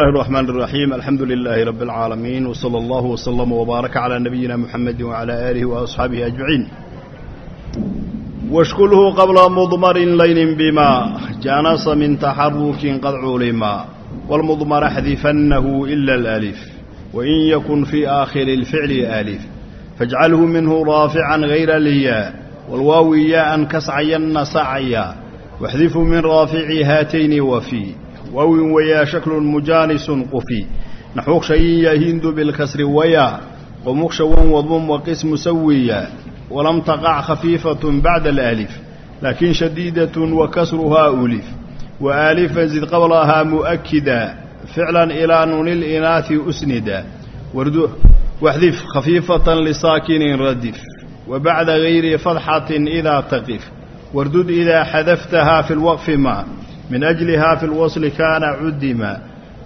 الله الرحمن الرحيم الحمد لله رب العالمين وصلى الله وسلم وبارك على نبينا محمد وعلى آله وأصحابه أجمعين واشكله قبل مضمر لين بما جانس من تحرك قد علما والمضمر حذفنه إلا الألف وإن يكن في آخر الفعل آلف فاجعله منه رافعا غير الياء والواو ياء كسعين سعيا واحذف من رافع هاتين وفي wawin wayaa shaklun mujaanisun qufi naxuqshayin yaa hindu bilkasri wayaa qomuqshawan wadmum waqis musawiya walam taqac khafiifatun bacda alaalif laakiin shadiidatun wa kasruhaa ulif wa aalifan zid qablahaa mu'akida ficlan ilaa nunil inaafi usnida waxdif khafiifatan lisaakinin radif wa bacda gayri fadxatin idaa taqif wardud idaa xadaftahaa fi lwaqfi maa من أجلها في الوصل كان عدما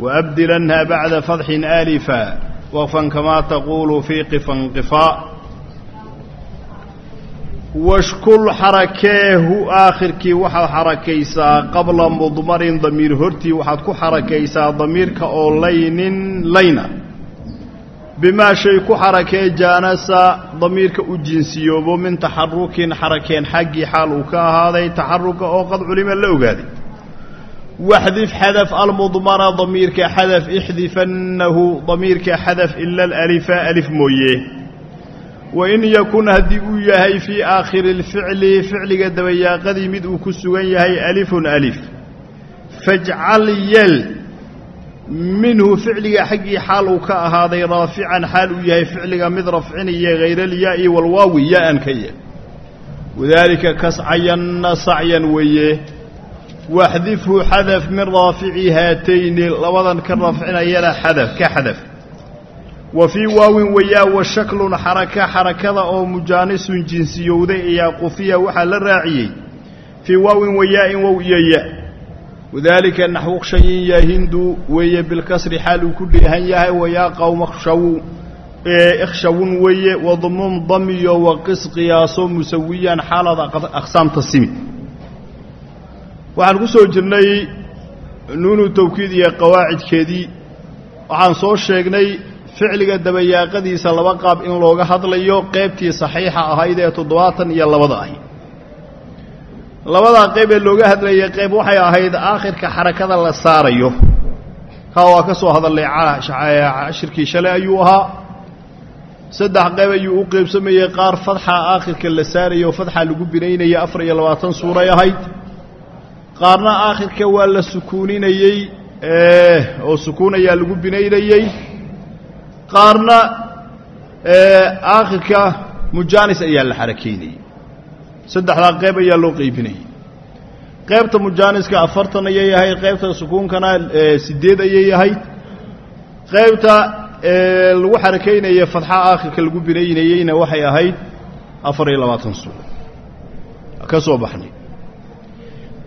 وأبدلنها بعد فضح آلفا وقفا كما تقول في قفا قفاء washkul xarakeehu aakhirkii waxaad xarakaysaa qabla mudmarin damiir hortii waxaad ku xarakaysaa damiirka oo laynin layna bimaa shay ku xarakee jaanasa damiirka u jinsiyoobo min taxarukin xarakeen xaggii xaal uu ka ahaaday taxaruka oo qad culima la ogaaday waxdif xadaf almudmara damiirka xadaf ixdifannahu damiirka xadaf ila alalifa alif mooye wain yakun haddii uu yahay fii aakhiri اlficli ficliga dabayaaqadii mid uu ku sugan yahay alifun alif fajcal yel minhu ficliga xaggii xaal uu ka ahaaday raafican xaal uu yahay ficliga mid rafcinaya hayralyaa'i walwaawi ya-an ka yel wadaalika waxdifhu xadaf min raafici haatayni labadan ka rafcinayana xadaf ka xadaf wa fii waawin wayaa wa shaklun xaraka xarakada oo mujaanisun jinsiyowday ayaa qufiya waxaa la raaciyey fii waawin wayaa-in wow iyo ya wadaalika naxwu kshayin yaa hindu weeye bilkasri xaal uu ku dheehan yahay wayaa qowma kshaw ikhshawun weeye wadmum damiyo qiyaaso musawiyan xaalad aqsaamta simi waxaan ku soo jirnay nuunu tawkiid iyo qawaacidkeedii. Waxaan soo sheegnay ficliga dabayaaqadiisa laba qaab in looga hadlayo qeybtii saxiixa ahayd ee toddobaatan iyo labada ahi. Labadaa qeyb ee looga hadlayay qeyb waxay ahayd aakhirka xarakada la saarayo. Kaa waa ka soo hadallay cashirkii shalay ayuu ahaa. Saddex qeyb ayuu u qeybsamayey qaar fadxa aakhirka la saarayo fadxa lagu binaynayay afar iyo labaatan suuray ahayd qaarna aakhirka waa la sukuuninayey oo sukuun ayaa lagu binaynayey. Qaarna aakhirka mujaanis ayaa la xarakeynayey saddexdaa qeyb ayaa loo qeybinayey. Qeybta mujaaniska afartan ayay ahayd qeybta sukuunkana sideed ayay ahayd. Qeybta lagu xarakeynaya fadxa aakhirka lagu binaynayeyna waxay ahayd afar iyo labaatan suuro ka soo baxnay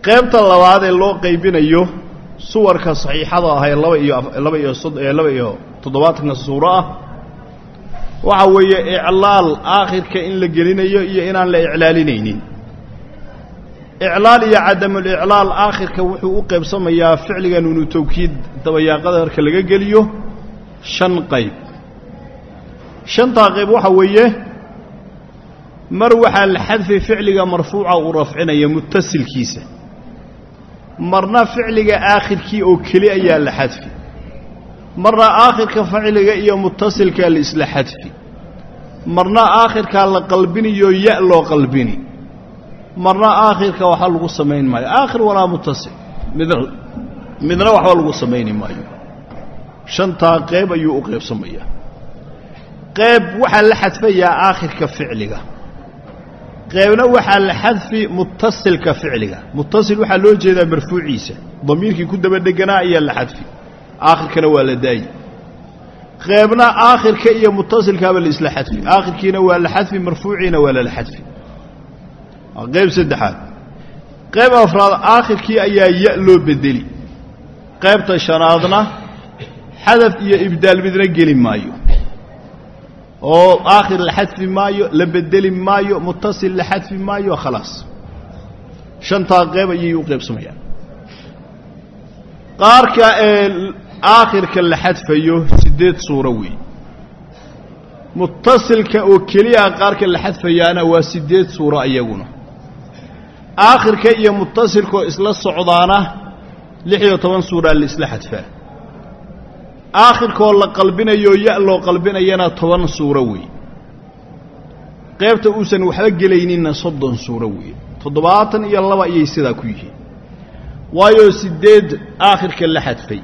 qeybta labaad ee loo qeybinayo suwarka saxiixada ah ee laba iyo laba iyo laba iyo toddobaatanka suuro ah waxa weeye iclaal aakhirka in la gelinayo iyo inaan la iclaalinaynin. Iclaal iyo cadamuliclaal aakhirka wuxuu u qaybsamayaa ficliga nuunu tawkiid dabayaaqada marka laga geliyo shan qayb. Shantaa qayb waxa weeye mar waxaa la xadfi ficliga marfuuca uu rafcinaya mutasilkiisa marna ficliga aakhirkii oo keli ayaa la xadfi. Marna aakhirka ficliga iyo mutasilkaa la isla xadfi. Marna aakhirkaa la qalbiniyo ya loo qalbini. Marna aakhirka waxba lagu samayn maayo. Aakhir walaa mutasil. Midna midna waxba lagu samayni maayo. Shantaa qeyb ayuu u qaybsamayaa qeyb waxaa la xadfayaa aakhirka ficliga qeybna waxaa la xadfi mutasilka ficliga. Mutasil waxaa loo jeedaa marfuuciisa. Damiirkii ku daba dheganaa ayaa la xadfi. Aakhirkana waa la daayi. Qeybna aakhirka iyo mutasilkaaba la isla xadfi. Aakhirkiina waa la xadfi marfuuciina waa lala xadfi. Qeyb saddexaad. Qeyb afraad aakhirkii ayaa ya loo bedeli. Qeybta shanaadna xadaf iyo ibdaal midna geli maayo oo aakhir la xadfi maayo la bedeli maayo mutasil la xadfi maayo khalaas shantaa qeyb ayay u qaybsamayaan qaarka ee aakhirka la xadfayo siddeed suuro weey mutasilka oo keliya qaarka la xadfayaana waa siddeed suuro iyaguna. Aakhirka iyo mutasilkaoo isla socdaana lix iyo toban suuraa la isla xadfaa aakhirkaoo la qalbinayo ya loo qalbinayana toban suuro weey. qaybta uusan waxba gelayninna soddon suuro weeye toddobaatan iyo laba ayay sidaa ku yihiin. waayo siddeed aakhirka la xadfay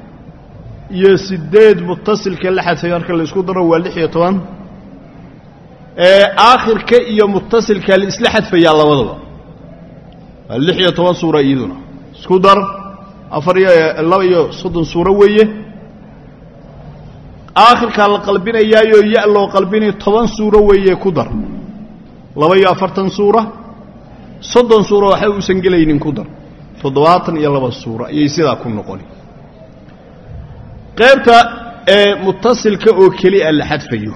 iyo siddeed mutasilka la xadfay marka la isku daro waa lix iyo toban aakhirka iyo mutasilka la isla xadfayaa labadaba. waa lix iyo toban suura iyaduna. isku dar afar iyo laba iyo soddon suuro weeye aakhirkaa la qalbinayaayo ya loo qalbinayo toban suuro weeye ku dar. Laba iyo afartan suura soddon suura waxba uusan gelaynin ku dar. Toddobaatan iyo laba suura ayay sidaa ku noqoni qaybta ee mutasilka oo keliya la xadfayo.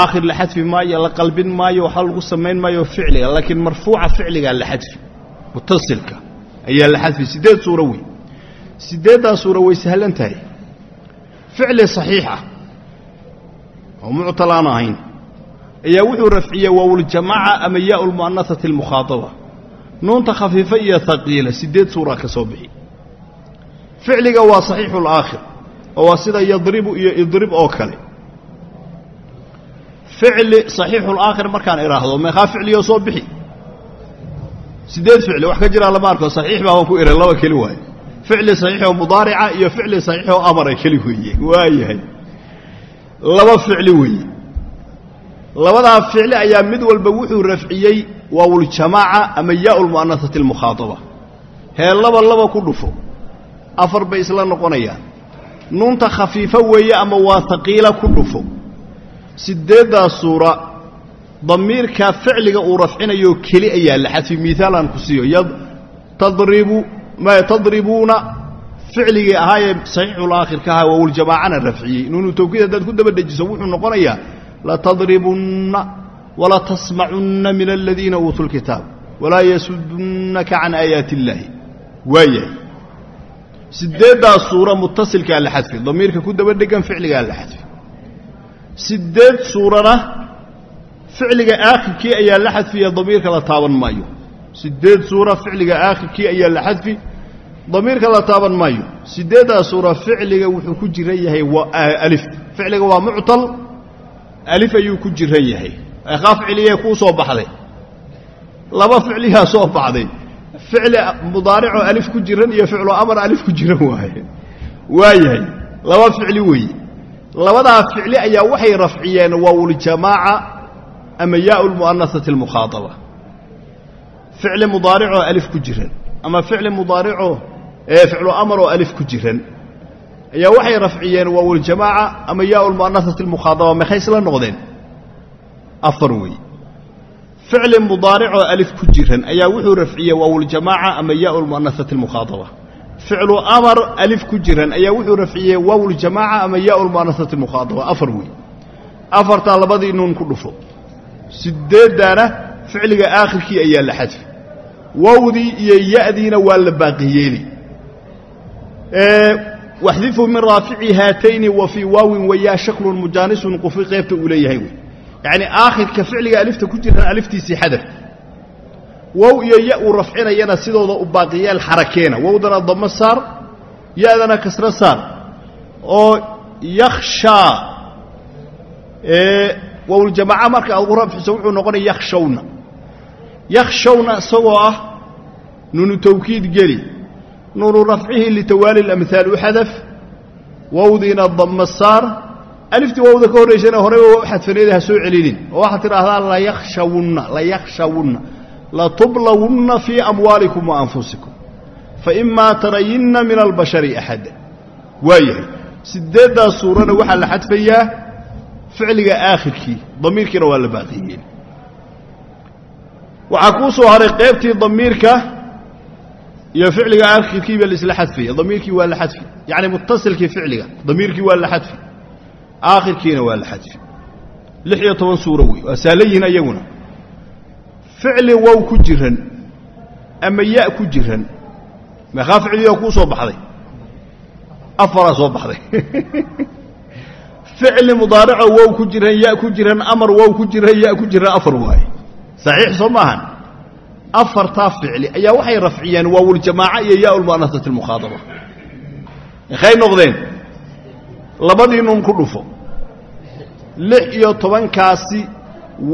Aakhir la xadfi maayo la qalbin maayo waxaa lagu samayn maayo ficliga laakiin marfuuca ficligaa la xadfi. Mutasilka ayaa la xadfi. Siddeed suuro wey siddeeddaa suura way sahlan tahay ficli saxiixa oo muctal aan ahayn ayaa wuxuu rafciyey waawuljamaaca ama yaa lmu'anasati almukhaadaba. Nuunta khafiifa iyo haqiila siddeed suura ka soo bixi. Ficliga waa saxiixu laakhir oo waa sida yadribu iyo idrib oo kale. Ficli saxiixulaakhir markaan idhaahdo meeqaa ficliyo soo bixi? Siddeed ficli wax ka jiraa lama arko saxiix ficli saxiixoo mudaarica iyo ficli saxiixoo amara keli weeye waayahay. Laba ficli weeye. Labadaa ficli ayaa mid walba wuxuu rafciyey waawuljamaaca ama yaa lmu'anasati almukhaadaba. Hee laba laba ku dhufo. Afar bay isla noqonayaan. Nuunta khafiifo weeye ama waa haqiila ku dhufo. Siddeeddaa suura damiirka ficliga uu rafcinayo keli ayaa la xadfi miaalaan ku siiyo. Tadribu tadribuuna ficligii ahaayee saxiixulaakhirka ahaa waawuljamaacana rafciyey nuunu tawkiid haddaad ku daba dejiso wuxuu noqonayaa latadribunna walatasmacunna min aladiina uutuu lkitaab walaa yasudunnaka can aayaati illaahi waayahay siddeeddaa suura mutasilkaa la xadfi damiirka ku daba dhegan ficligaa la xadfi siddeed suurana ficliga aakhirkii ayaa la xadfiya damiirka la taaban maayo siddeed suura ficliga aakhirkii ayaa la xadfi. Damiirka la taaban maayo. Siddeeddaa suura ficliga wuxuu ku jiran yahay alif. Ficliga waa muctal. Alif ayuu ku jiran yahay. Eeqaa ficligee kuu soo baxday. Laba ficligaa soo baxday. Ficli mudaaricoo alif ku jiran iyo ficlu amar alif ku jiran waaye. Waayahay. Laba ficli weeye. Labadaa ficli ayaa waxay rafciyeen waawuljamaaca ama yaa lmu'anasati almukhaadaba ficli mudaaricoo alif ku jiran ama ficli mudaaricoo ficlu amar oo alif ku jiran. Ayaa waxay rafciyeen waawuljamaaca ama yaa lmu'anasati almukhaadaba maxay isla noqdeen? Afar wey ficli mudaaricoo alif ku jiran ayaa wuxuu rafciyey waawuljamaaca ama yaa lmu'anasati almukhaadaba. Ficlu amar alif ku jiran ayaa wuxuu rafciyey waawuljamaaca ama yaa lmu'anasati almukhaadaba. Afar wey afartaa labadii nuun ku dhufo. Sideeddaana ficliga aakhirkii ayaa la xadfi wowdii iyo ya'diina waa la baaqiyeeli waxdifu min raafici haatayni wa fii waawin wayaa shaklun mujaanisun qufi qaybta uu leeyahay wey. Yacni aakhirka ficliga alifta ku jiran aliftiisii xadaf wow iyo ya uu rafcinayana sidooda u baaqiyeel xarakeena. Wowdana damo saar ya'dana kasro saar. Oo yakhshaa wowljamaaca marka aad ugu rafciso wuxuu noqonaya yakhshawna. Yakhshawna isagoo ah nuunu tawkiid geli nuunu rafcihi litawaali اlamhaal u xadaf wowdiina damo saar aliftii wowda ka horraysana horeyba waa u xadfaneeda ha soo celinin oo waxaad tidhaahdaa layakhshawunna layakhshawunna latublawunna fii amwaalikum wa anfusikum faimaa tarayinna min albashari axada waayahay sideeddaas suurana waxaa la xadfayaa ficliga aakhirkii damiirkiina waa la damiirka iyo ficliga aakhirkiiba laisla xadfaya damiirkii waa la xadfi. Yacni mutasilkii ficliga damiirkii waa la xadfi. Aakhirkiina waa la xadfi. Lix iyo toban suuro wey waa saalan yihiin ayaguna. Ficli wow ku jiran ama ya ku jiran meeqaa ficligoo kuu soo baxday. Afaraa soo baxday. Ficli mudaarico wow ku jiran ya ku jiran amar wow ku jiran ya ku jiran afar waaye. Saxiix soo maahan afartaa ficli ayaa waxay rafciyeen waawuljamaaca iyo yaa lmu'anasati almukhaadaba maxay noqdeen labadii nuun ku dhufo lix iyo tobankaasi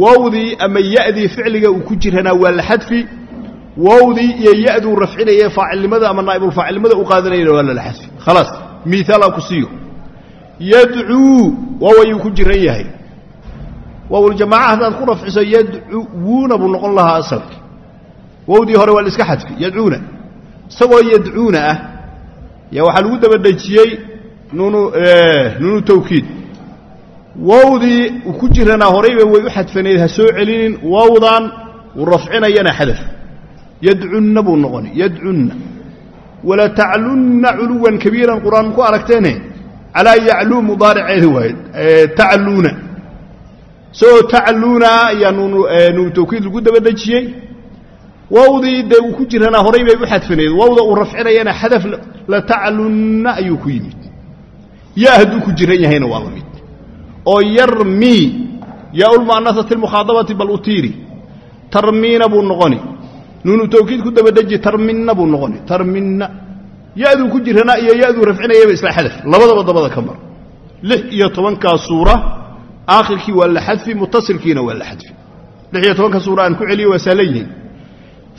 wowdii ama ya'dii ficliga uu ku jiranaa waa la xadfi wowdii iyo ya'duu rafcinaya faacilnimada ama naa'ibulfaacilnimada u qaadanayana waa lala xadfi. Khalaas miiaalaa ku siiyo. Yadcuu waaw ayuu ku jiran yahay. Waawuljamaaca haddaad ku rafciso yadcuwuuna buu noqon lahaa asalki wowdii hore waa la iska xadfi yadcuuna. Isagoo yadcuuna ah yaa waxaa lagu daba dhejiyey nuunu tawkiid. Wowdii uu ku jiranaa horayba way u xadfaneed ha soo celinin wowdan uu rafcinayana xadaf. Yadcunna buu noqoni yadcunna. Walataclunna culuwan kabiiran qur'aan ku aragteene calaa yacluu mudaariceedi waaye tacluuna. Isagoo tacluuna ayaa nuunu tawkiid lagu daba wowdii dee uu ku jiranaa horay bay u xadfaneed wowda uu rafcinayana xadaf lataclunna ayuu ku yimid. Ya hadduu ku jiran yahayna waa la mid. Oo yarmii yaaulmu'anasati almukhaadabati bal utiiri tarmiina buu noqoni. Nuunu tawkiid ku daba deji tarminna buu noqoni. Tarminna. Ya'duu ku jiranaa iyo ya'duu rafcinayaba isla xadaf. Labadaba dabada ka mar. Lix iyo tobankaa suura aakhirkii waa la xadfi mutasilkiina waa la xadfi. Lix iyo tobanka suura aan ku celiyo waa saalan yihiin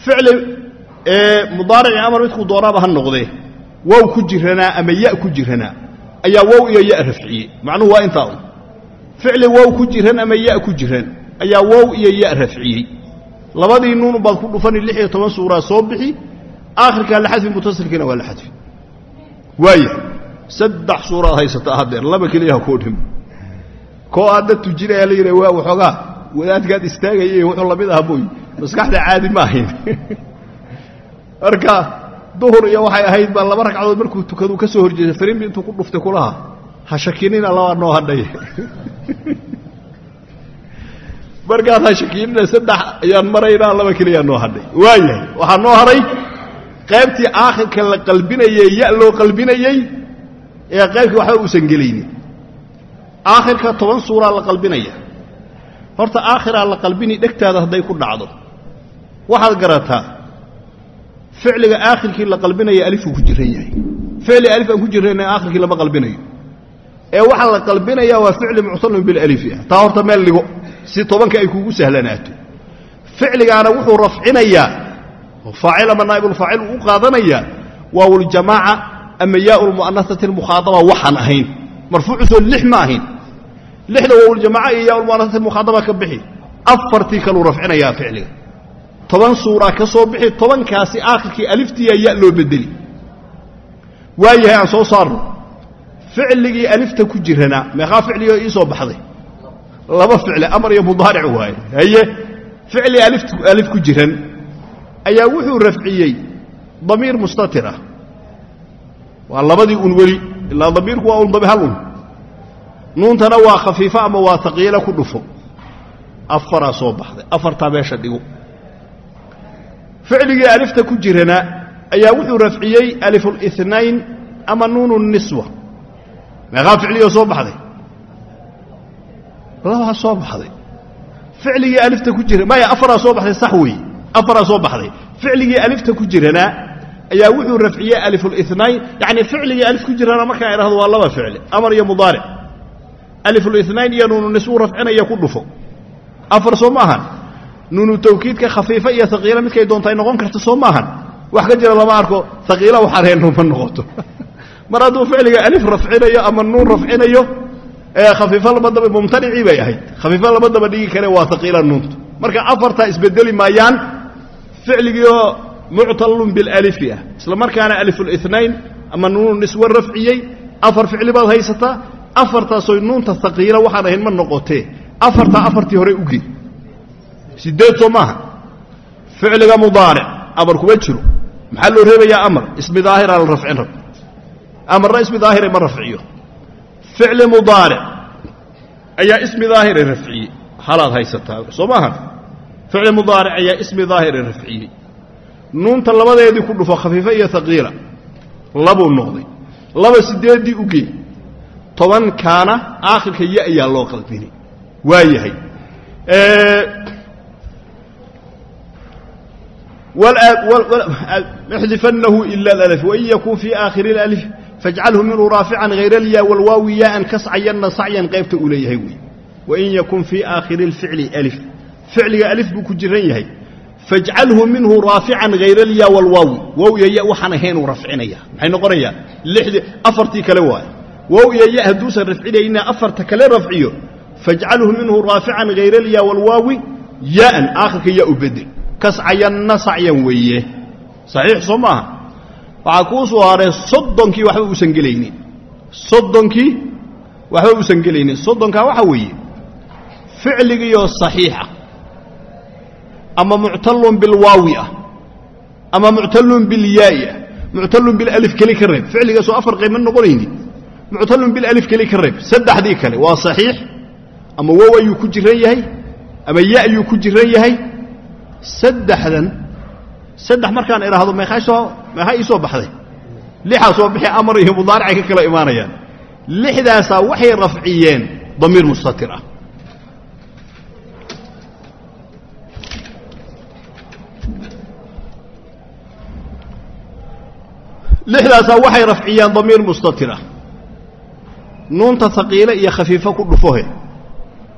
ficli mudaarici amar midkuu doonaaba ha noqdee wow ku jiranaa ama ya ku jiranaa ayaa wow iyo ya rafciyey macnuhu waa intaa un ficli wow ku jiran ama ya ku jiran ayaa wow iyo ya rafciyey labadii nuun baad ku dhufani lix iyo toban suuraa soo bixi aakhirkaa la xadfi mutasilkiina waa la xadfi waaya saddex suuraad haysataa haddeer laba keliyaha koo dhim koo aadda tujinaya la yidha waa waxoogaa wadaadkaad istaagayay wuxuu la mid aha booy maskaxda caadi ma ahayn marka duhur iyo waxay ahayd baa laba ragcadood markuu tukadu ka soo horjeestay farimbi intuu ku dhuftay kulaha. Ha shakinina labaa noo hadhay. Markaad ha shakinina saddex ayaan maraynaa laba keliyaa noo hadhay. Waayahay waxaa noo haray qaybtii aakhirka la qalbinayey ya loo qalbinayey ee qaybkii waxba uusan gelaynin. Aakhirka toban suuraa la qalbinaya. Horta aakhiraa la qalbini dhegtaada hadday ku dhacdo waxaad garataa ficliga aakhirkii la qalbinaya alifuu ku jiran yahay. Ficli alif aan ku jirana aakhirkii lama qalbinayo. Ee waxaa la qalbinaya waa ficli muctalun bilalifi ah. Taa horta meel dhigo si tobanka ay kuugu sahlanaato ficligaana wuxuu rafcinayaa faacil ama naa'ibulfaacil u qaadanayaa waawuljamaaca ama yaau lmu'anasati almukhaadaba waxaan ahayn. Marfuucusoo lix ma ahayn. Lixda waawuljamaaca iyo yaa lmu'anasati almukhaadaba ka bixi. Afartii kaluu rafcinayaa ficliga toban suuraa ka soo bixi tobankaasi aakhirkii aliftiiya ya loo bedeli. Waayahay aan soo saarno. Ficligii alifta ku jiranaa meeqaa ficligoo ii soo baxday? Laba ficli amar iyo mudaaric waaye. Haye ficli alif ku jiran ayaa wuxuu rafciyey damiir mustatir ah. Waa labadii un weli ilaa damiirku waa un hal un nuuntana waa khafiifo ama waa taqiilo ku dhufo. Afaraa soo baxday afartaa meesha dhigo ficligii alifta ku jirana ayaa wuxuu rafciyey alifulinayn ama nuunu niswa. Meeqaa ficligoo soo baxday? Labaa soo baxday. Ficligii alifta ku jira maya afaraa soo baxday sax weeye afaraa soo baxday. Ficligii alifta ku jirana ayaa wuxuu rafciyey alifulinayn yacni ficligii alif ku jirana markaan idhahdo waa laba ficli amar iyo mudaaric. Alifulinayn iyo nuunu niswu rafcinaya ku dhufo. Afar soo maahan nuunu tawkiidka khafiifa iyo haqiila midkay doonta ay noqon karta soo maahan. Wax ka jira lama arko haqiila waxareenno ma noqoto. Mar hadduu ficliga alif rafcinayo ama nuun rafcinayo khafiifo lama daba mumtanicii bay ahayd. Khafiifo lama daba dhigi kare waa haqiila nuuntu. Marka afartaa isbedeli maayaan ficligiioo muctalun bilalifi ah. Isla markaana ama nuunu niswa rafciyey afar ficli baad haysataa afartaasoy nuunta haqiila waxaan ahayn ma noqotee. Afartaa afartii hore uge sideed soo maaha. Ficliga mudaaric amar kuma jiro. Maxaa loo reebayaa amar? Ismi daahira la rafcin rab amarna ismi daahire ma rafciyo. Ficli mudaaric ayaa ismi daahire rafciyey. Halaad haysataa. Soo maaha? Ficli mudaaric ayaa ismi daahire rafciyey. Nuunta labadeedii ku dhufo khafiifa iyo haqiila labuu noqday. Laba sideeddii ugee tobankaana aakhirka ya ayaa loo qalbini. Waa yahay اxdifanahu ila اlأlf wain yakun fii aakhiri اlأlf faاjcalhu minhu raafican hayr اlya wاlwaawi yaءan kascayanna sacyan qaybta uu leeyahay wey wain yakun fii aakhiri اlficli alif ficliga alif buu ku jiran yahay faاjcalhu minhu raafican hayr اlya wاlwaawi wow iyo ya waxaan ahaynuu rafcinaya maxay noqonayaa lixdii afartii kale waaye wow iyo ya hadduusan rafcinayna afarta kale rafciyo faاjcalhu minhu raafican hayr اlya wاlwaawi yaءan aakhirka ya u bedel kascayanna sacyan weeye. Saxiix soo maaha. Waxaa kuu soo haray soddonkii waxba uusan gelaynin. Soddonkii waxba uusan gelaynin. Soddonkaa waxaa weeye ficligiioo saxiixa ama muctallun bilwaawi ah ama muctallun bilyaa'i ah muctallun bilalif keli ka reeb. Ficligaasoo afar qayb ma noqonaynin. Muctallun bilalif keli ka reeb. Saddexdii kale waa saxiix ama wow ayuu ku jiran yahay ama ya ayuu ku jiran yahay saddexdan saddex markaan idhaahdo meeqaa soo meeqaa ii soo baxday. Lixaa soo bixi amar iyo mudaaricay ka kala imaanayaan. Lixdaasaa waxay rafciyeen damiir mustatir ah. Lixdaasaa waxay rafciyeen damiir mustatir ah. Nuunta haqiile iyo khafiifo ku dhufohe.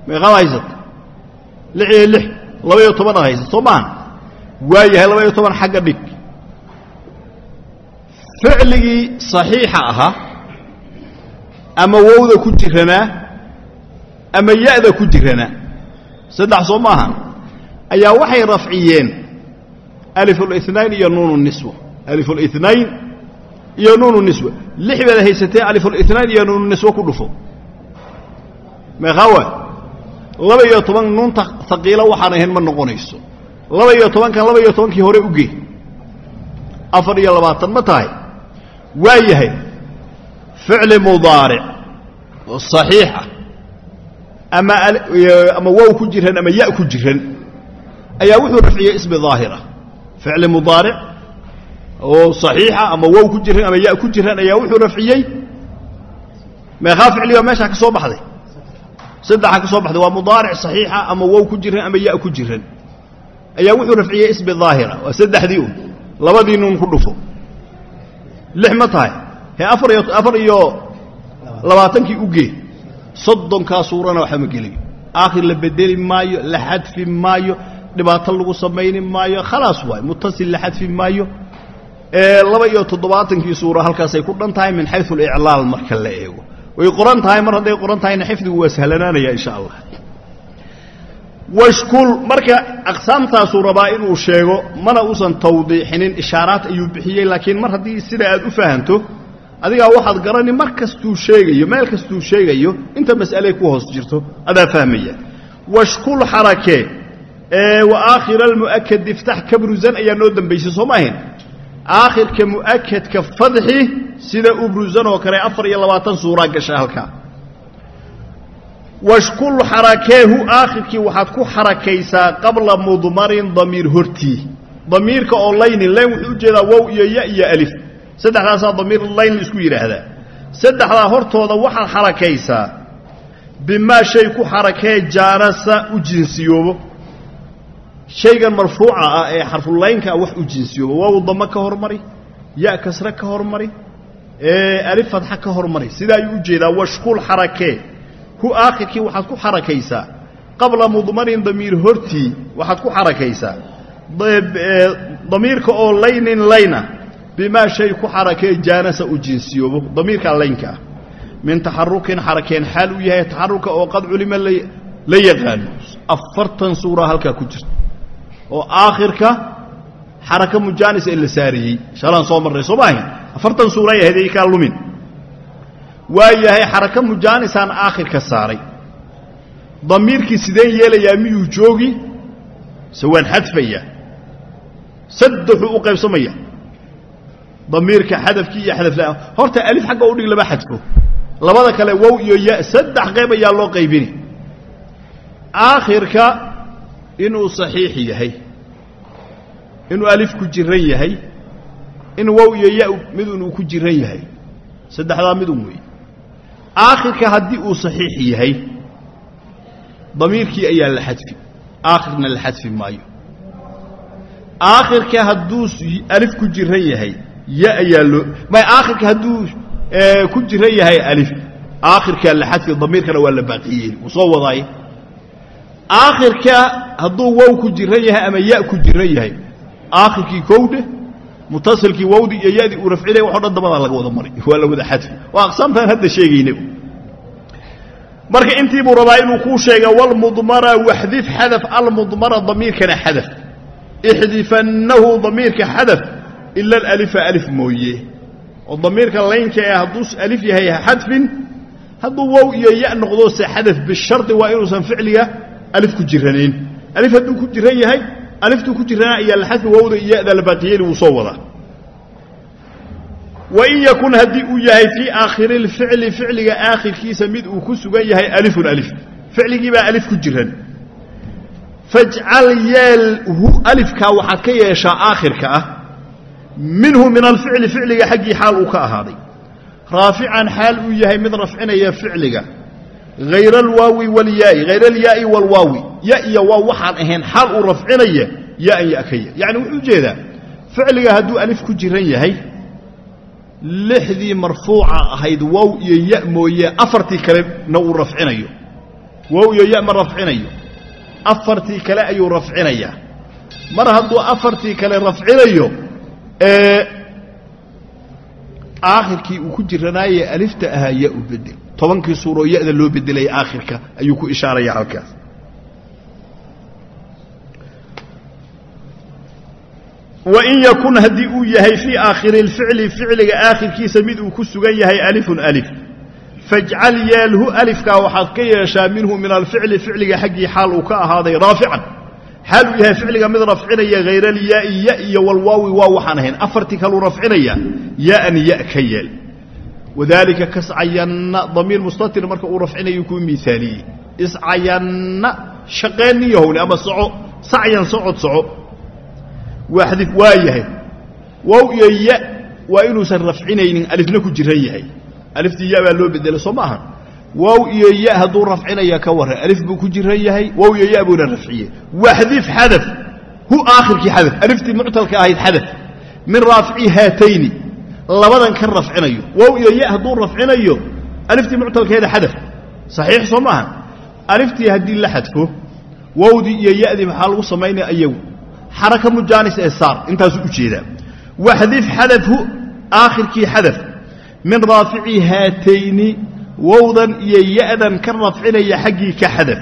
Meeqaad haysata lix iyo lix labaiyo toban haysa soo maaha waa yahay labaiyo toban xagga dhig. Ficligii saxiixa ahaa ama wowda ku jiranaa ama ya'da ku jiranaa saddex soo maaha. Ayaa waxay rafciyeen alifulinayn iyo nuunu niswa alifulinayn iyo nuunu niswa lix baad haysatee alifulinayn iyo nuunu niswa ku dhufo. Meeqaa laba iyo toban nuunta haqiila waxaan ahayn ma noqonayso. Laba iyo tobankan laba iyo tobankii hore ugee afar iyo labaatan ma tahay. Waa yahay ficli mudaaric saxiixa ama ama wow ku jiran ama ya ku jiran ayaa wuxuu rafciyey ismi daahira ficli mudaaric oo saxiixa ama wow ku jiran ama ya ku jiran ayaa wuxuu rafciyey meeqaa ficligo meeshaa ka soo baxday saddexa ka soo baxday waa mudaaric saxiixa ama wow ku jiran ama ya ku jiran ayaa wuxuu rafciyey ismi daahira waa saddexdii un labadii nuun ku dhufo. Lix ma tahay he afar iyo labaatankii ugee soddonkaa suurana waxba ma gelin. Aakhir la bedeli maayo la xadfi maayo dhibaato lagu samayni maayo khalaas waay mutasil la xadfi maayo. Laba iyo toddobaatankii suura halkaasay ku dhan tahay min xayu aliclaal marka la eego way qoran tahay mar hadday qoran tahayna xifdigu waa sahlanaanaya insha allah. Washkul marka aqsaamtaasuu rabaa inuu sheego mana uusan tawdiixinin ishaaraad ayuu bixiyey laakiin mar haddii sida aad u fahanto adigaa waxaad garani mar kastuu sheegayo meel kastuu sheegayo inta mas'alee ku hoos jirto adaa fahmaya. Washkul xarakee ee wa aakhira almu'akad iftax kabruzan ayaa noo dambaysay soo maahayn aakhirka mu'akadka fadxi sida ubruzan oo kale afar iyo labaatan suuraa gasha halkaa washkul xarakeehu aakhirkii waxaad ku xarakaysaa qabla mudmarin damiir hortii damiirka oo laynin layn wuxuu u jeedaa wow iyo ya iyo alif. Saddexdaasaa damiir layn la isku yidhaahdaa saddexdaa hortooda waxaad xarakaysaa bimaa shay ku xarakee jaanasa u jinsiyoobo. Shaygan marfuuca ah ee xarfulaynka wax u jinsiyoobo. Waaw damo ka hormari ya kasre ka hormari alif fadxa ka hormari. Sidaa ayuu u jeedaa washkul xarakee hu aakhirkii waxaad ku xarakaysaa qabla mudmarin damiir hortii waxaad ku xarakaysaa damiirka oo laynin layna bimaa shay ku xarakee jaanasa u jinsiyoobo. Damiirka laynka ah. Min taxarukin xarakeen xaal uu yahay taxaruka oo qad culima la yaqaano afartan suura halkaa ku jirta. Oo aakhirka xaraka mujaanis ee la saariyey. Shalaan soo marray soo maahayn afartan suuray ahayd ay kaa lumin. Waa yahay xaraka mujaanisaan aakhirka saaray. Damiirkii sideen yeelayaa miyuu joogi? Se waan xadfayaa saddexuu u qaybsamaya. Damiirka xadafkii iyo xadafla horta alif xagga dhig lama xadfo. Labada kale wow iyo ya saddex qayb ayaa loo qaybini. Aakhirka inuu saxiix yahay. Inuu alif ku jiran yahay in wow iyo ya mid inuu ku jiran yahay. Saddexdaa midun weeye aakhirka haddii uu saxiix yahay damiirkii ayaa la xadfi. Aakhirna la xadfi maayo. Aakhirka hadduu alif ku jiran yahay ya ayaa loo may aakhirka hadduu ku jiran yahay alif aakhirkaa la xadfi damiirkana waa la baaqiyeeli wuu soo wadaaye. Aakhirka hadduu wow ku jiran yahay ama ya ku jiran yahay aakhirkii kowdhe mutasilkii wowdi iyo yadii uu rafcinaya waxo dhan dabadaa laga wada maray. Waa la wada xadfi waa aqsaamtaan hadda sheegayna marka intii buu rabaa inuu kuu sheega walmudmara waxdif xadaf almudmara damiirkana xadaf. Ixdifannahu damiirka xadaf ila alalifa alif mooye. Oo damiirka laynka ee hadduu alif yahay ha xadfin hadduu wow iyo ya noqdo se xadaf bishardi waa inuusan ficliga alif ku jiranayn. Alif hadduu ku jiran yahay aliftuu ku jiranaa ayaa la xadfi wowda iyo yada la baaqiyeli wuu soo wadaa. Wain yakun haddii uu yahay fii aakhiri اlficli ficliga aakhirkiisa mid uu ku sugan yahay alifun alif. Ficligiibaa alif ku jiran. Fajcal yeelhu alifkaa waxaad ka yeeshaa aakhirka ah minhu min alficli ficliga xaggii xaal uu ka ahaaday. Raafican xaal uu yahay mid rafcinaya ficliga hayra alwaawi walyaai hayra alyaai walwaawi ya iyo waa waxaan ahayn xaal uu rafcinaya yaan ya ka ya yacni wuxuu u jeedaa ficliga hadduu alif ku jiran yahay lixdii marfuuca ahayd wow iyo ya mooye afartii kalena uu rafcinayo. Wow iyo ya ma rafcinayo. Afartii kale ayuu rafcinayaa. Mar hadduu afartii kale rafcinayo aakhirkii uu ku jiranaaye alifta ahaa ya u bedel tobankii suuroo ya-da loo bedelaya aakhirka ayuu ku ishaaraya halkaas wain yakun haddii uu yahay fii aakhiri اlficli ficliga aakhirkiisa mid uu ku sugan yahay alifun alif. Fajcal yeelhu alifkaa waxaad ka yeeshaa minhu min alficli ficliga xaggii xaal uu ka ahaaday raafican xaal uu yahay ficliga mid rafcinaya hayra alyaai ya iyo walwaawi waa waxaan ahayn. Afartii kaluu rafcinaya ya-an ya ka yeel wadaalika kascayanna damiir mustatir marka uu rafcinayo kuu miaaliyey iscayanna shaqeenniyahowle ama soco sacyan socod soco. Waxdif waa yahay. Wow iyo ya waa inuusan rafcinaynin alifna ku jiran yahay. Aliftii ya baa loo bedelay soo maaha. Wow iyo ya hadduu rafcinaya ka warran alif buu ku jiran yahay wow iyo ya buuna rafciye waxdif xadaf. Hu aakhirkii xadaf. Aliftii muctalka ahayd xadaf. Min raafici haatayni labadan kan rafcinayo wow iyo ya hadduu rafcinayo aliftii muctalkeeda xadaf saxiix soo maaha. Aliftii haddii la xadfo wowdii iyo yadii maxaa lagu samaynaya ayagu? Xaraka mujaanis ee saar intaasuu u waxdif xadafhu aakhirkii xadaf min raafici haatayni wowdan iyo ya-dan ka rafcinaya xaggii ka xadaf.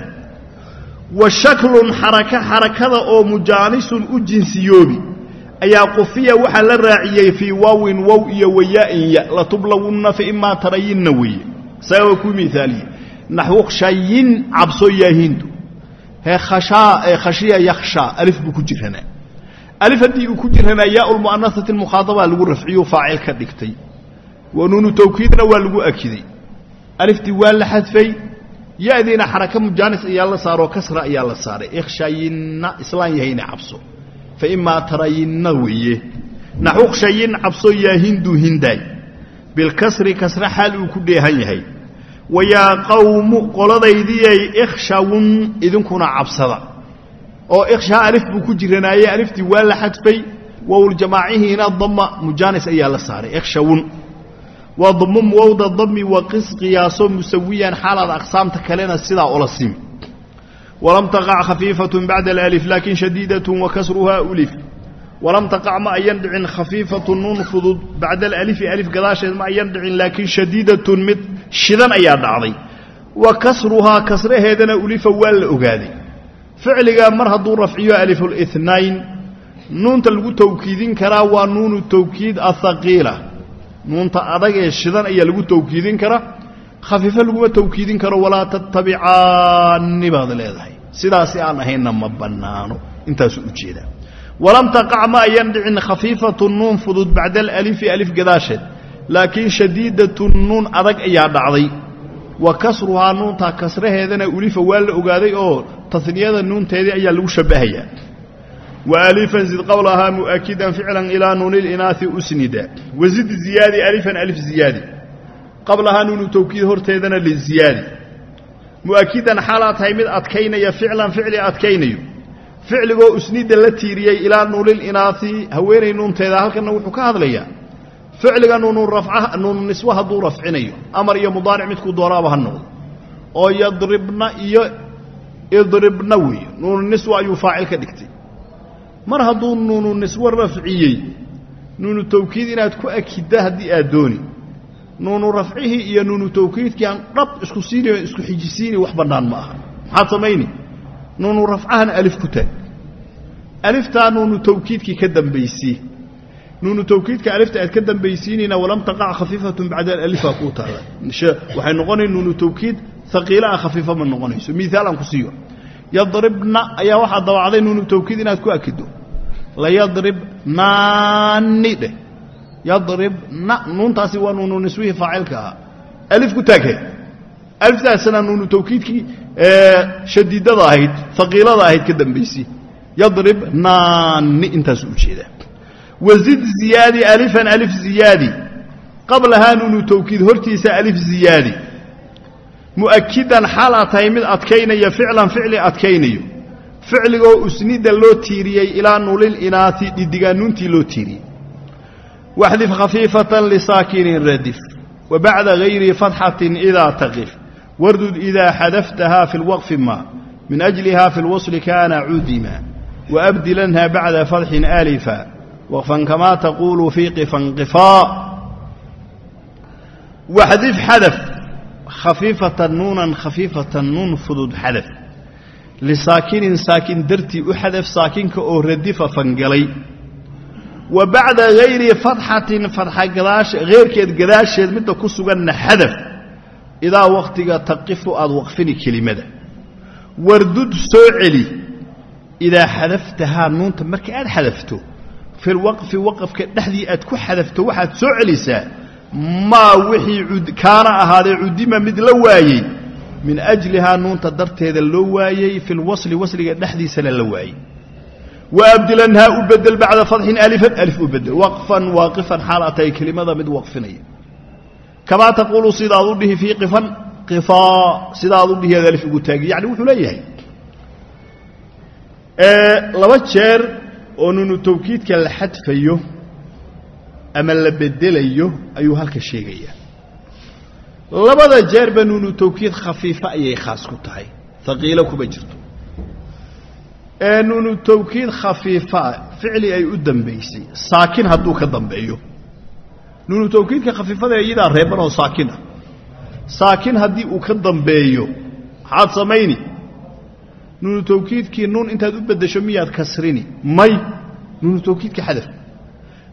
Wa shaklun xaraka xarakada oo mujaanisun u jinsiyoobi ayaa qufiya waxaa la raaciyey fii waawin wow iyo wayaa-in ya latublawunna fa imaa tarayinna weeye. Isaga waa kuu miaaliye naxwu kshayin cabso khashaa ee khashiya yakhshaa alif buu ku jiranaa alif haddii uu ku jiranaa yaa lmu'anasati mukhaadabaa lagu rafciyo faacil dhigtay. Wa nuunu tawkiidna waa lagu akiday. Aliftii waa la xadfay. Ya-diina xaraka mujaanis ayaa la saaroo kasra ayaa la saaray. Ikhshayinna islaan yahayna cabso fa imaa tarayinna weeye naxwu kshayin cabso yaahindu hindaay bilkasri kasre xaal uu ku dheehan yahay. Wayaa qawmu qoladaydiyay ikhshawun idinkuna cabsada. Oo ikhshaa alif buu ku jiranaaye aliftii waa la xadfay. Wowljamaacihiina dama mujaanis ayaa la saaray ikhshawun. Waa damum wowda dami wa qis qiyaaso musawiyan xaalaad aqsaamta kalena sidaa ula simi walam taqac khafiifatun bacda alif laakin shadiidatun wa kasruhaa ulif walam taqac ma ayan dhicin khafiifatu nuun fudud bacda alalifi alif gadaasheed ma ayan dhicin laakiin shadiidatun mid shidan ayaa dhacday wa kasruhaa kasraheedana ulifa waa la ogaaday ficliga mar hadduu rafciyo alifulinayn nuunta lagu tawkiidin karaa waa nuunu tawkiid ahaqiila nuunta adag ee shidan ayaa lagu tawkiidin karaa khafiifo laguma tawkiidin karo walaa tattabicaanni baad leedahay. Sidaasi aan ahaynna ma bannaano. Intaasuu u jeedaa walam taqac ma ayan dhicin khafiifatu nuun fudud bacda alalifi alif gadaasheed laakiin shadiidatu nuun adag ayaa dhacday. Wa kasruhaa nuuntaa kasraheedana ulifa waa la ogaaday oo taniyada nuunteedii ayaa lagu shabbahayaa. Wa alifan zid qowlahaa mu'akidan ficlan ilaa nuuni linaai usnida. Wazid ziyaadi alifan alif ziyaadi qablahaa nuunu tawkiid horteedana liziyaadi mu'akidan xaalaa tahay mid adkaynaya ficlan ficli adkaynayo. Ficligoo usnida la tiiriyey ilaa nuulil inaasi haweenay nuunteeda halkanna wuxuu ka hadlayaa ficliga nuunu niswo hadduu rafcinayo amar iyo mudaaric midkuu doonaaba ha noqdo. Oo yadribna iyo idribna weeye nuunu niswa ayuu faacil ka dhigtay. Mar hadduu nuunu niswo rafciyey nuunu tawkiid inaad ku akidda haddii aad dooni nuunu rafcihii iyo nuunu tawkiidkii aan dhab isku siini isku xijisiini wax bannaan ma aha. Maxaad samayni? Nuunu rafcahan alif ku taag. Aliftaa nuunu tawkiidkii ka dambaysii nuunu tawkiidka alifta aad ka dambaysiinayna walam taqac khafiifatun bacda alalifa kuu taala. Waxay noqonay nuunu tawkiid haqiila ah khafiifa ma noqonayso. Miaal aan ku siiyo. Yadribna ayaa waxaa dabacday nuunu tawkiid inaad ku akido. Layadribnaani dheh yadribna nuuntaasi waa nuunu niswihii faacilka. Ahaa alif ku taaghe aliftaasna nuunu tawkiidkii shadiidada ahayd haqiilada ahayd ka dambaysi. Yadribnaani intaasu u jeedaa wazid ziyaadi alifan alif ziyaadi. Qablahaa nuunu tawkiid hortiisa alif ziyaadi. Mu'akidan xaal aad tahay mid adkaynaya ficlan ficli adkaynayo. Ficligoo usnida loo tiiriyey ilaa nulil inaati dhidigaanuuntii loo tiiriyey waxdif khafiifatan lisaakinin radif wa bacda hayri fatxatin idaa taqif wardud idaa xadaftahaa fi lwaqfi ma min ajliha fi lwasli kaana cudima waabdilanha bacda fatxin alifa waqfan kamaa taquulu fii qifan qifaa waxdif xadaf khafiifatan nuunan khafiifatan nuun fudud xadaf lisaakinin saakin dartii u xadaf saakinka oo radifa fangalay wa bacda hayri fatxatin heyrkeed gadaasheed midda ku suganna xadaf idaa wakhtiga taqifu aad waqfini kelimada. Wardud soo celi idaa xadaftahaa nuunta marka aad xadafto filwaqfi waqafka dhexdii aad ku xadafto waxaad soo celisaa maa wixii kaana ahaaday cudima mid la waayey min ajlihaa nuunta darteeda loo waayey fi lwasli wasliga dhexdiisana la waayey wa abdilanhaa u bedel bacda fadxin alifan alif u bedel waqfan waaqifan xaal atay kelimada mid waqfinaya kamaa taquulu sidaad u dhihi fii qifan qifaa sidaad u dhihi alif ugu taagi yacni wuxuu leeyahay laba jeer oo nuunu tawkiidka la xadfayo ama la bedelayo ayuu halka sheegayaa labada jeerba nuunu tawkiid khafiifa ayay khaas ku tahay haqiilo kuma jirto ee nuunu tawkiid khafiifaa ficli ay u dambaysay saakin hadduu ka dambeeyo. Nuunu tawkiidka khafiifada iyadaa reeban oo saakin ah. Saakin haddii uu ka dambeeyo. Maxaad samayni? Nuunu tawkiidkii nuun intaad u beddesho miyaad kasrini? May. Nuunu tawkiidka xadaf.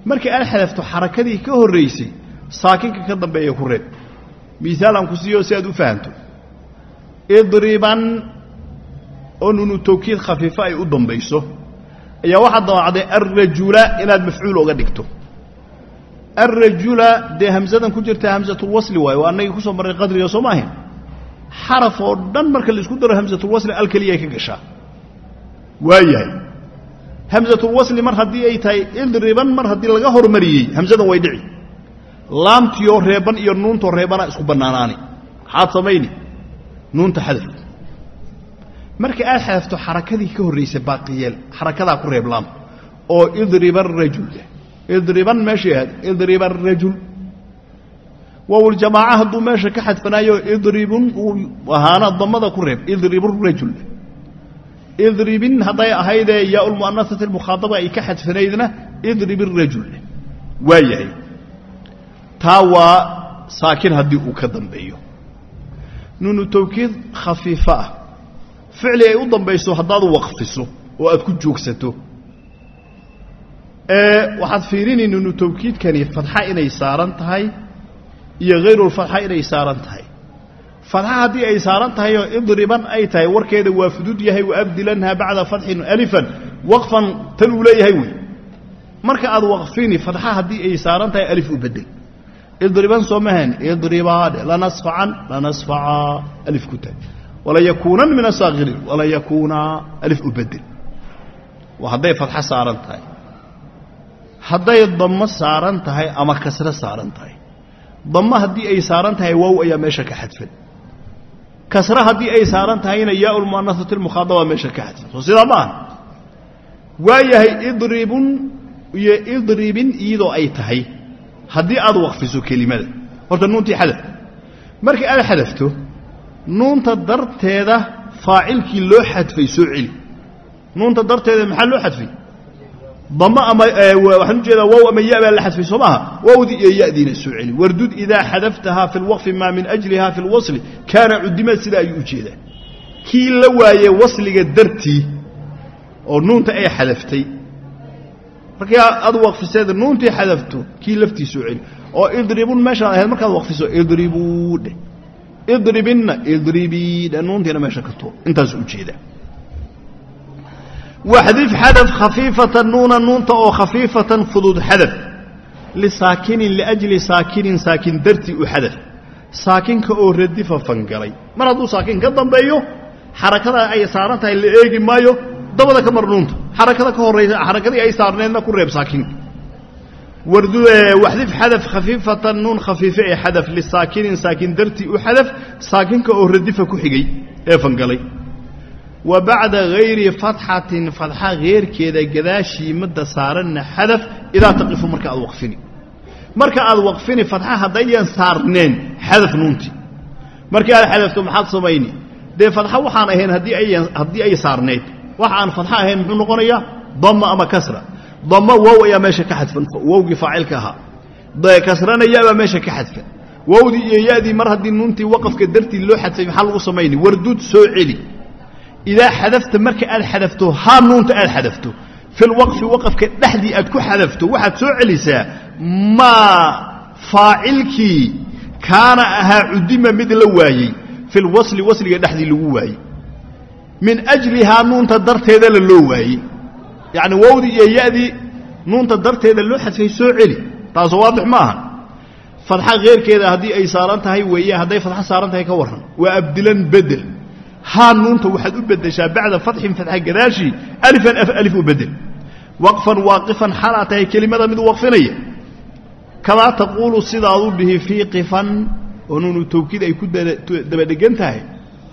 Markii aad xadafto xarakadii ka horraysay saakinka ka dambeeya ku reeb miaalaan ku siiyo si aad u fahamto. Idriban oo nuunu tawkiid khafiifo ay u dambayso ayaa waxaad dabacday alrajula inaad mafcuul oga dhigto. Alrajula dee hamsadan ku jirta hamsatulwasli waayo waa annagii ku soo marray qadriga soo maahayn xaraf oo dhan marka la isku daro hamsatulwasli al keliya ay ka gashaa. Waayahay. Hamsatulwasli mar haddii ay tahay idriban mar haddii laga hormariyey hamsadan way dhici. Laamtioo reeban iyo nuuntoo reebana isku bannaanaani. Maxaad samayni. Nuunta xadaf marka aad xadafto xarakadii ka horraysay baaqiyeel xarakadaa ku reeb laam oo idriba arajul idriban meeshay ahayd idriba arajul waawljamaaca hadduu meesha ka xadfanaayo idribun uu ahaana damada ku reeb idribu rajul idribin hadday ahaydee yaa lmu'anasati almukhaadaba ay ka xadfanaydna idrib irajul waa taa waa saakin haddii uu ka dambeeyo. Nuunu tawkiid khafiifo ah ficli ay u dambayso haddaad waqfiso oo aad ku joogsato. Waxaad fiirini nuunu tawkiidkani fadxa inay saaran tahay iyo hayrulfadxa inay saaran tahay. Fadxa haddii ay saaran tahay oo idriban ay tahay warkeeda waa fudud yahay waabdilanha bacda fatxin alifan waqfan tan uu leeyahay wey. Marka aad waqfini fadxa haddii ay saaran tahay alif u bedel idriban soo mahan idribaadhe lanasfacan lanasfacaa alif ku taag walayakuunan min asaakiriin walayakuunaa alif u bedel hadday fadxo saaran tahay hadday dammo saaran tahay ama kasro saaran tahay dama haddii ay saaran tahay wow ayaa meesha ka xadfan kasre haddii ay saaran tahayna yaa lmu'anasati lmukhaadaba meesha ka xadfan soo sidaa ma aha waayahay idribun iyo idribin iyadoo ay tahay haddii aad waqfiso kelimada horta nuuntii xadaf markii aad xadafto nuunta darteeda faacilkii loo xadfay soo celi. Nuunta darteeda maxaa loo xadfay? Dam ama waxaan u jeedaa wow ama ya baa la xadfay soo maaha? Wowdii iyo yadiina soo celi. Wardud idaa xadaftahaa fi lwaqfi maa min ajliha fi lwasli kaana cudimaad sidaa ayuu u jeedaa. Kii la waaye wasliga dartii oo nuunta ay xadaftay. Markii aad waqfiseed nuuntii xadafto kii laftii soo celi. Oo idribun meeshaad ahayd markaad waqfiso idribuu dheh idribinna idribii nuuntiina meesha ka tuur. Intaasuu u jeedaa waxdif xadaf khafiifatan nuuna nuunta oo khafiifatan fudud xadaf lisaakinin liajli saakinin saakin dartii u xadaf saakinka oo radifa fangalay. Mar hadduu saakin ka dambeeyo xarakada ay saaran tahay la eegi maayo dabada ka mar nuunta. Xarakada ka horaysa xarakadii ay saarneedna ku reeb saakinka waxdif xadaf khafiifatan nuun khafiife ee xadaf lisaakinin saakin dartii u xadaf saakinka oo radifa ku xigay ee fangalay. Wa bacda hayri fatxatin fatxa heerkeeda gadaashii madda saaranna xadaf idaa taqifu marka aad waqfini. Marka aad waqfini fatxa haddayan saarneen xadaf nuuntii markii aad xadafto maxaad samayni? Dee fatxa waxaan ahayn haddii ay saarnayd wax aan fatxa ahayn muxuu noqonayaa? Dama ama kasra dama wow ayaa meesha ka xadfan. Wowgii faacilka ahaa. Kasrana yabaa meesha ka xadfan wowdii iyo yadii mar haddii nuuntii waqafka dartii loo xadfay maxaa lagu samayni? Wardud soo celi. Idaa xadafta marka aad xadafto haa nuunta aad xadafto. Fi lwaqfi waqafka dhexdii aad ku xadafto waxaad soo celisaa maa faacilkii kaana ahaa cudima mid la waayey. Fi lwasli wasliga dhexdii lagu waayey. Min ajlihaa nuunta darteedana loo waayey yacni wowdii iyo yadii nuunta darteeda loo xadfay soo celi. Taasoo waadix ma aha fadxa keyrkeeda haddii ay saaran tahay weeye hadday fadxa saaran tahay ka warran. Waa abdilan bedel. Haa nuunta waxaad u bedeshaa bacda fatxin fatxa gadaashii alifan af alif u bedel. Waqfan waaqifan xalaa tahay kelimada mid waqfinaya. Kadaa taquulu sidaad u dhihi fii qifan oo nuunu tawkiid ay ku dabadhegan tahay.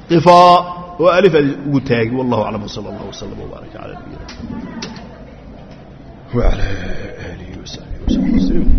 Qifaa oo alif aad ugu taagi. Wallahu aclam wsala allah wslam wbaaraka cala nabiyina wala aalihi wasaxbihi wasallam